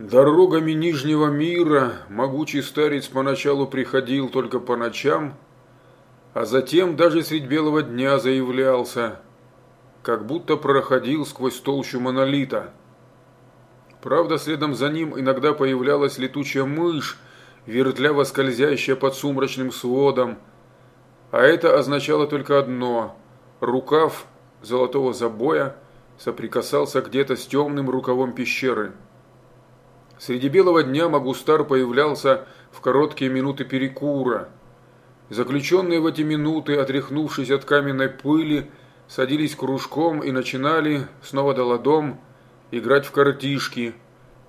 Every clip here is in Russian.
Дорогами Нижнего мира могучий старец поначалу приходил только по ночам, а затем даже средь белого дня заявлялся, как будто проходил сквозь толщу монолита. Правда, следом за ним иногда появлялась летучая мышь, вертляво скользящая под сумрачным сводом, а это означало только одно – рукав золотого забоя соприкасался где-то с темным рукавом пещеры – Среди белого дня Магустар появлялся в короткие минуты перекура. Заключенные в эти минуты, отряхнувшись от каменной пыли, садились кружком и начинали, снова доладом, играть в картишки,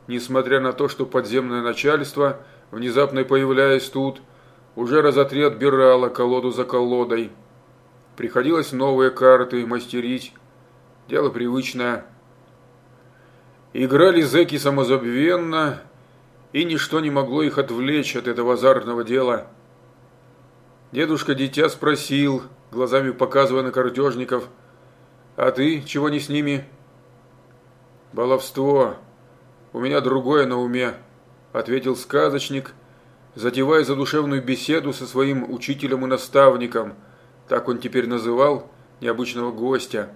несмотря на то, что подземное начальство, внезапно появляясь тут, уже раза три отбирало колоду за колодой. Приходилось новые карты мастерить. Дело привычное. Играли зэки самозабвенно, и ничто не могло их отвлечь от этого азартного дела. Дедушка дитя спросил, глазами показывая на картежников, «А ты чего не с ними?» «Баловство. У меня другое на уме», – ответил сказочник, затевая задушевную беседу со своим учителем и наставником, так он теперь называл необычного гостя.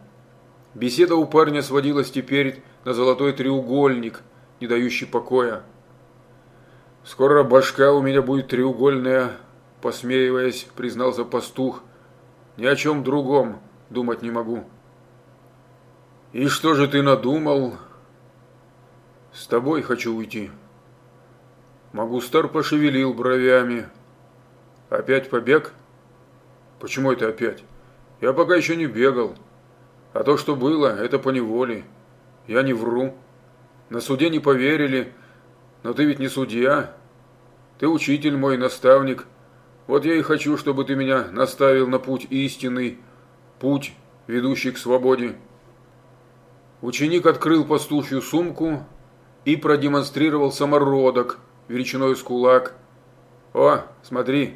Беседа у парня сводилась теперь на золотой треугольник, не дающий покоя. «Скоро башка у меня будет треугольная», – посмеиваясь, признался пастух. «Ни о чем другом думать не могу». «И что же ты надумал?» «С тобой хочу уйти». Магустар пошевелил бровями. «Опять побег?» «Почему это опять? Я пока еще не бегал». А то, что было, это по неволе. Я не вру. На суде не поверили, но ты ведь не судья. Ты учитель мой, наставник. Вот я и хочу, чтобы ты меня наставил на путь истинный, путь, ведущий к свободе. Ученик открыл пастушью сумку и продемонстрировал самородок величиной с кулак. О, смотри,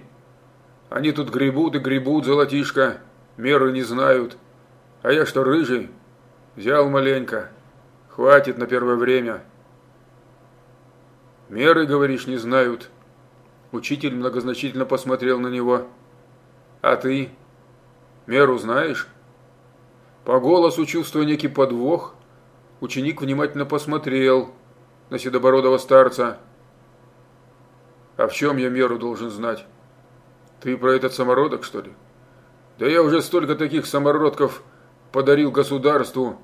они тут гребут и гребут, золотишко, меры не знают. А я что, рыжий? Взял маленько. Хватит на первое время. Меры, говоришь, не знают. Учитель многозначительно посмотрел на него. А ты? Меру знаешь? По голосу, чувствуя некий подвох, ученик внимательно посмотрел на седобородого старца. А в чем я меру должен знать? Ты про этот самородок, что ли? Да я уже столько таких самородков подарил государству,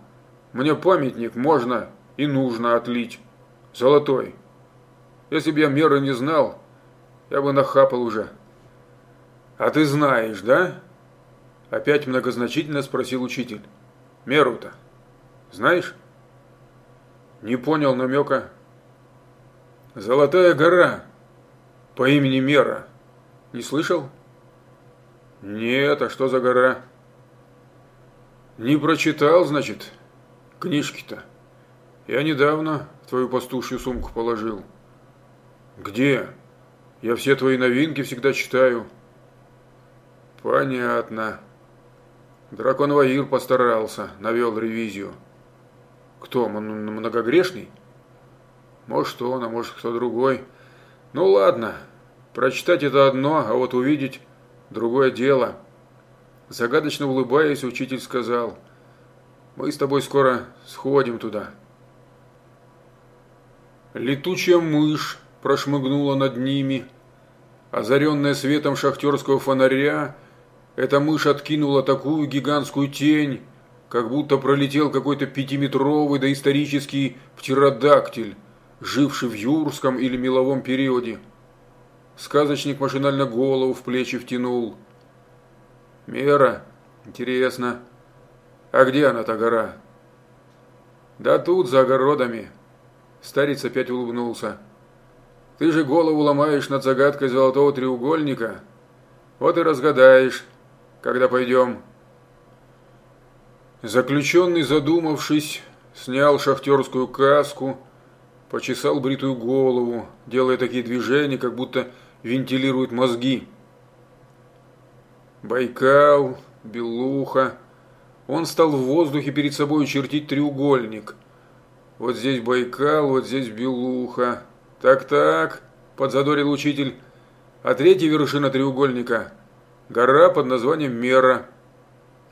мне памятник можно и нужно отлить. Золотой. Если бы я меры не знал, я бы нахапал уже. А ты знаешь, да? Опять многозначительно спросил учитель. Меру-то. Знаешь? Не понял намека. Золотая гора по имени Мера. Не слышал? Нет, а что за гора? Не прочитал, значит, книжки-то. Я недавно в твою пастушью сумку положил. Где? Я все твои новинки всегда читаю. Понятно. Дракон Ваир постарался, навел ревизию. Кто, многогрешный? Может он, а может кто другой. Ну ладно, прочитать это одно, а вот увидеть другое дело. Загадочно улыбаясь, учитель сказал, «Мы с тобой скоро сходим туда». Летучая мышь прошмыгнула над ними. Озаренная светом шахтерского фонаря, эта мышь откинула такую гигантскую тень, как будто пролетел какой-то пятиметровый доисторический птеродактиль, живший в юрском или меловом периоде. Сказочник машинально голову в плечи втянул – Мера? Интересно. А где она, та гора? Да тут, за огородами. Старец опять улыбнулся. Ты же голову ломаешь над загадкой золотого треугольника. Вот и разгадаешь, когда пойдем. Заключенный, задумавшись, снял шахтерскую каску, почесал бритую голову, делая такие движения, как будто вентилирует мозги. Байкал, Белуха. Он стал в воздухе перед собой чертить треугольник. Вот здесь Байкал, вот здесь Белуха. Так-так, подзадорил учитель. А третья вершина треугольника – гора под названием Мера.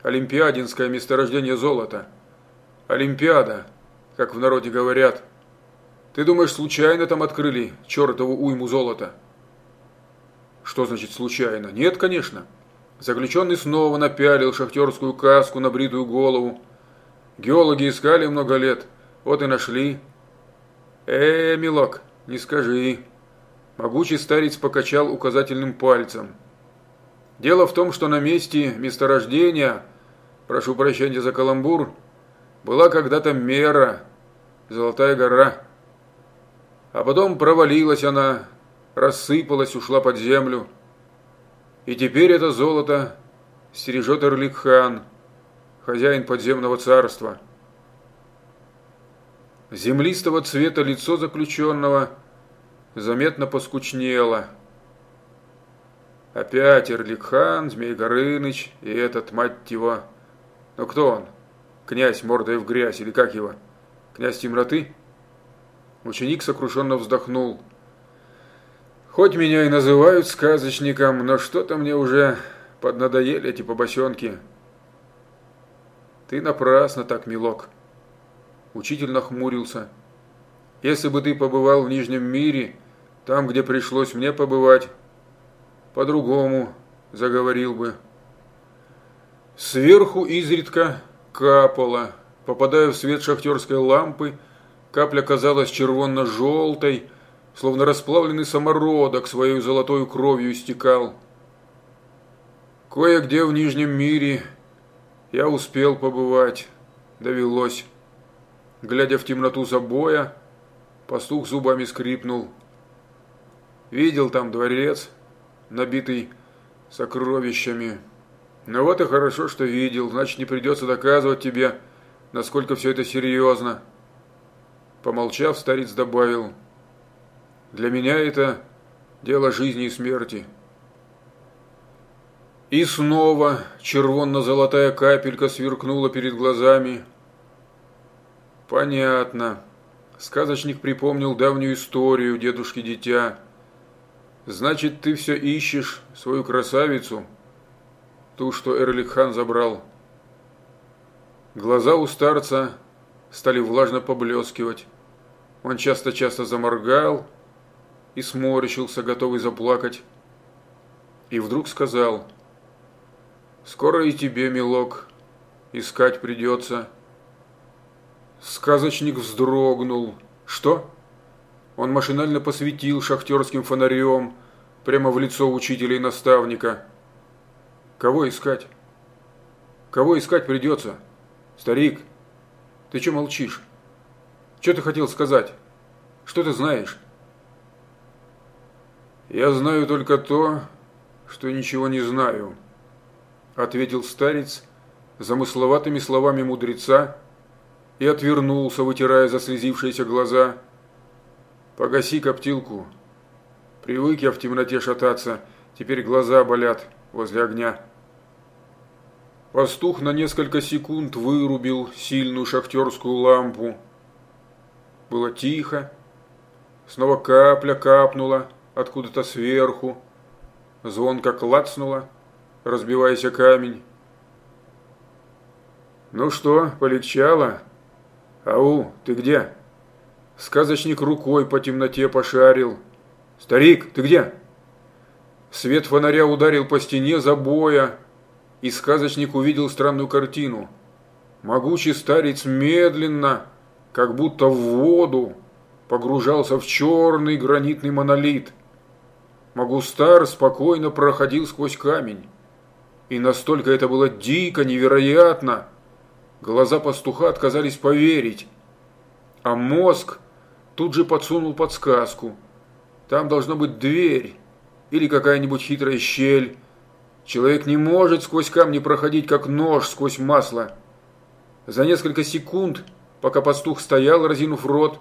Олимпиадинское месторождение золота. Олимпиада, как в народе говорят. Ты думаешь, случайно там открыли чертову уйму золота? Что значит случайно? Нет, конечно. Заключенный снова напялил шахтерскую каску на бритую голову. Геологи искали много лет, вот и нашли. Э, милок, не скажи. Могучий старец покачал указательным пальцем. Дело в том, что на месте месторождения, прошу прощения за каламбур, была когда-то мера, Золотая гора. А потом провалилась она, рассыпалась, ушла под землю. И теперь это золото стережет Эрликхан, хозяин подземного царства. Землистого цвета лицо заключенного заметно поскучнело. Опять Эрликхан, Змей Горыныч и этот, мать его... Ну кто он? Князь мордой в грязь или как его? Князь темноты? Ученик сокрушенно вздохнул. Хоть меня и называют сказочником, но что-то мне уже поднадоели эти побосенки. Ты напрасно так, милок. Учитель нахмурился. Если бы ты побывал в Нижнем мире, там, где пришлось мне побывать, по-другому заговорил бы. Сверху изредка капало, попадая в свет шахтерской лампы, капля казалась червонно-желтой, словно расплавленный самородок своей золотой кровью истекал. Кое-где в Нижнем мире я успел побывать, довелось. Глядя в темноту забоя, пастух зубами скрипнул. Видел там дворец, набитый сокровищами. Ну вот и хорошо, что видел, значит не придется доказывать тебе, насколько все это серьезно. Помолчав, старец добавил – для меня это дело жизни и смерти. И снова червонно-золотая капелька сверкнула перед глазами. Понятно. Сказочник припомнил давнюю историю дедушки-дитя. Значит, ты все ищешь свою красавицу, ту, что Эрликхан забрал. Глаза у старца стали влажно поблескивать. Он часто-часто заморгал, и сморщился, готовый заплакать. И вдруг сказал, «Скоро и тебе, милок, искать придется». Сказочник вздрогнул. «Что?» Он машинально посветил шахтерским фонарем прямо в лицо учителя и наставника. «Кого искать?» «Кого искать придется?» «Старик, ты что молчишь? Что ты хотел сказать? Что ты знаешь?» «Я знаю только то, что ничего не знаю», – ответил старец замысловатыми словами мудреца и отвернулся, вытирая заслезившиеся глаза. «Погаси коптилку. Привык я в темноте шататься, теперь глаза болят возле огня». Пастух на несколько секунд вырубил сильную шахтерскую лампу. Было тихо. Снова капля капнула – откуда-то сверху. Звонко клацнуло, разбиваясь о камень. «Ну что, полегчало? Ау, ты где?» Сказочник рукой по темноте пошарил. «Старик, ты где?» Свет фонаря ударил по стене забоя, и сказочник увидел странную картину. Могучий старец медленно, как будто в воду, погружался в черный гранитный монолит – Магустар спокойно проходил сквозь камень. И настолько это было дико, невероятно. Глаза пастуха отказались поверить. А мозг тут же подсунул подсказку. Там должна быть дверь или какая-нибудь хитрая щель. Человек не может сквозь камни проходить, как нож сквозь масло. За несколько секунд, пока пастух стоял, разинув рот,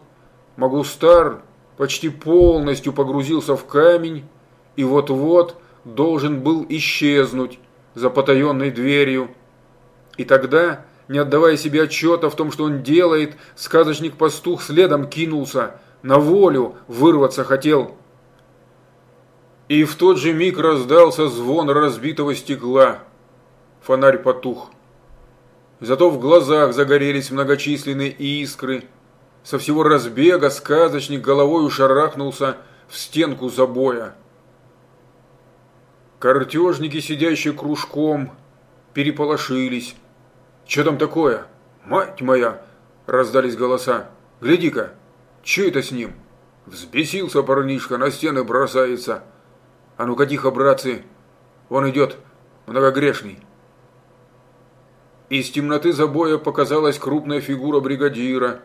Магустар почти полностью погрузился в камень и вот-вот должен был исчезнуть за потаенной дверью. И тогда не отдавая себе отчета в том, что он делает, сказочник-пастух следом кинулся, на волю вырваться хотел. И в тот же миг раздался звон разбитого стекла. Фонарь потух. Зато в глазах загорелись многочисленные искры. Со всего разбега сказочник головой ушарахнулся в стенку забоя. Картежники, сидящие кружком, переполошились. «Что там такое? Мать моя!» – раздались голоса. «Гляди-ка, что это с ним?» Взбесился парнишка, на стены бросается. «А ну-ка тихо, братцы! Он идет, многогрешный!» Из темноты забоя показалась крупная фигура бригадира.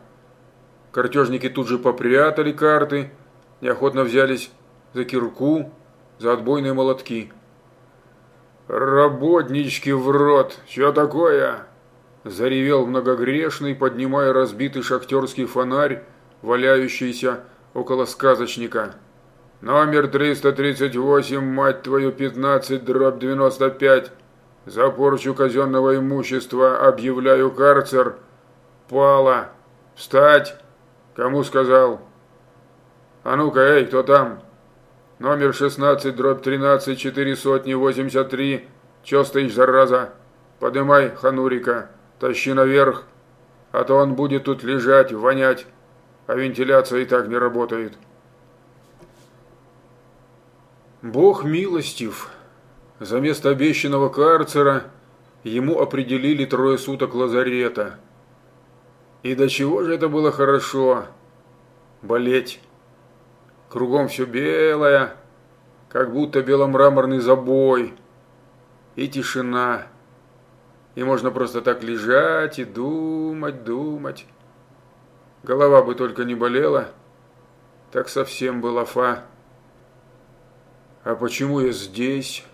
Картежники тут же попрятали карты, неохотно взялись за кирку, за отбойные молотки. «Работнички в рот! Что такое?» Заревел многогрешный, поднимая разбитый шахтерский фонарь, валяющийся около сказочника. «Номер 338, мать твою, 15, дробь 95. За порчу казенного имущества объявляю карцер. Пала. Встать! Кому сказал?» «А ну-ка, эй, кто там?» Номер 16, дробь 13, 4 сотни, 83. Чё стоишь, зараза? Подымай ханурика, тащи наверх, а то он будет тут лежать, вонять, а вентиляция и так не работает. Бог милостив. За место обещанного карцера ему определили трое суток лазарета. И до чего же это было хорошо болеть. Кругом все белое, как будто беломраморный забой. И тишина. И можно просто так лежать и думать, думать. Голова бы только не болела, так совсем была фа. А почему я здесь?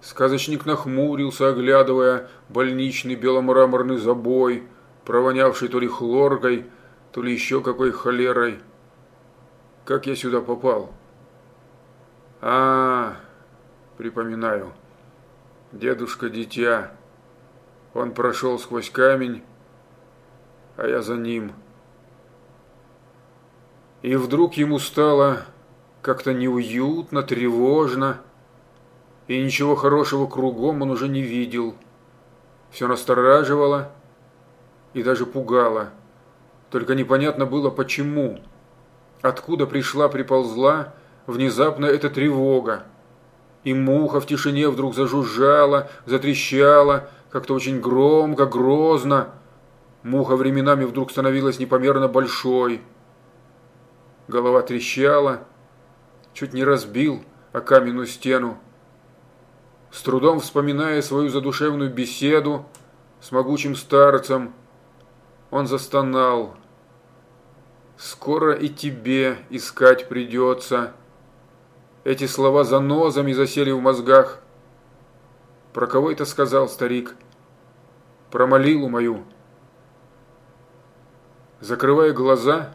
Сказочник нахмурился, оглядывая больничный беломраморный забой, провонявший то ли хлоркой, то ли еще какой холерой. Как я сюда попал? А, припоминаю. Дедушка-дитя. Он прошел сквозь камень, а я за ним. И вдруг ему стало как-то неуютно, тревожно, и ничего хорошего кругом он уже не видел. Все настораживало и даже пугало. Только непонятно было, почему. Откуда пришла, приползла внезапно эта тревога. И муха в тишине вдруг зажужжала, затрещала, как-то очень громко, грозно. Муха временами вдруг становилась непомерно большой. Голова трещала, чуть не разбил о каменную стену. С трудом вспоминая свою задушевную беседу с могучим старцем, он застонал – Скоро и тебе искать придется. Эти слова занозами засели в мозгах. Про кого это сказал старик? Про молилу мою. Закрывая глаза,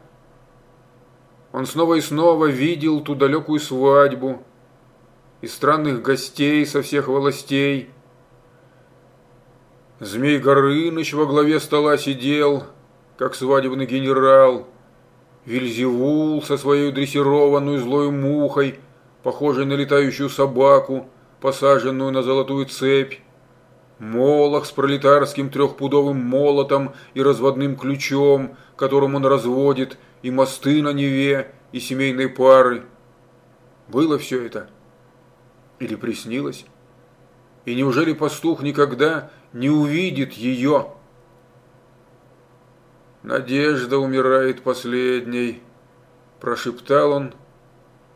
он снова и снова видел ту далекую свадьбу и странных гостей со всех властей. Змей Горыныч во главе стола сидел, как свадебный генерал – Вильзевул со своей дрессированной злой мухой, похожей на летающую собаку, посаженную на золотую цепь. Молох с пролетарским трехпудовым молотом и разводным ключом, которым он разводит и мосты на Неве, и семейные пары. Было все это? Или приснилось? И неужели пастух никогда не увидит ее? «Надежда умирает последней», – прошептал он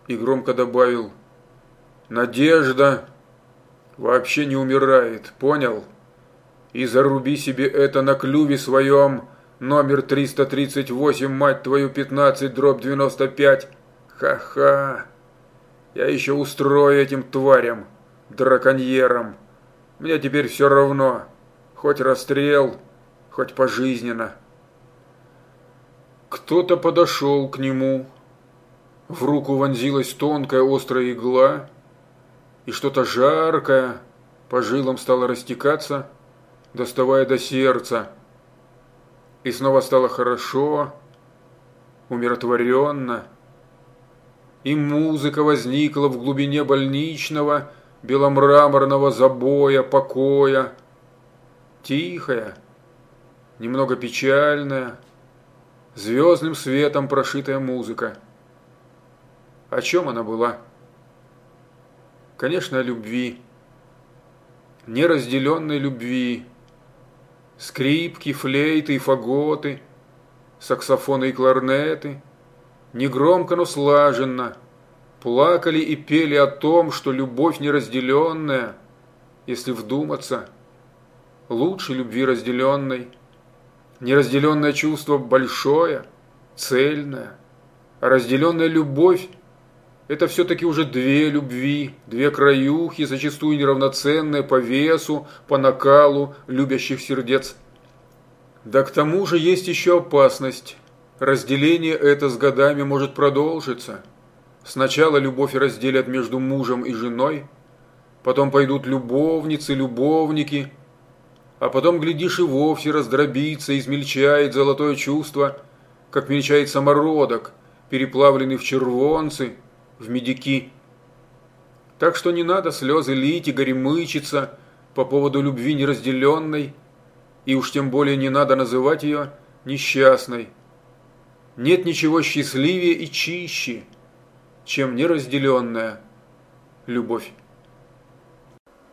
и громко добавил. «Надежда вообще не умирает, понял? И заруби себе это на клюве своем, номер 338, мать твою, 15, дробь 95. Ха-ха! Я еще устрою этим тварям, драконьерам. Мне теперь все равно, хоть расстрел, хоть пожизненно». Кто-то подошел к нему. В руку вонзилась тонкая острая игла, и что-то жаркое по жилам стало растекаться. доставая до сердца. И снова стало хорошо, умиротворенно. И музыка возникла в глубине больничного, беломраморного забоя, покоя. Тихая, немного печальная, звездным светом прошитая музыка. О чем она была? Конечно, о любви. Неразделенной любви. Скрипки, флейты и фаготы, саксофоны и кларнеты, негромко, но слаженно, плакали и пели о том, что любовь неразделенная, если вдуматься, лучше любви разделенной. Неразделенное чувство большое, цельное, а разделенная любовь это все-таки уже две любви, две краюхи, зачастую неравноценные по весу, по накалу любящих сердец. Да к тому же есть еще опасность. Разделение это с годами может продолжиться. Сначала любовь разделят между мужем и женой, потом пойдут любовницы, любовники, а потом, глядишь, и вовсе раздробится, измельчает золотое чувство, как мельчает самородок, переплавленный в червонцы – в медики. Так что не надо слезы лить и горемычиться по поводу любви неразделенной, и уж тем более не надо называть ее несчастной. Нет ничего счастливее и чище, чем неразделенная любовь.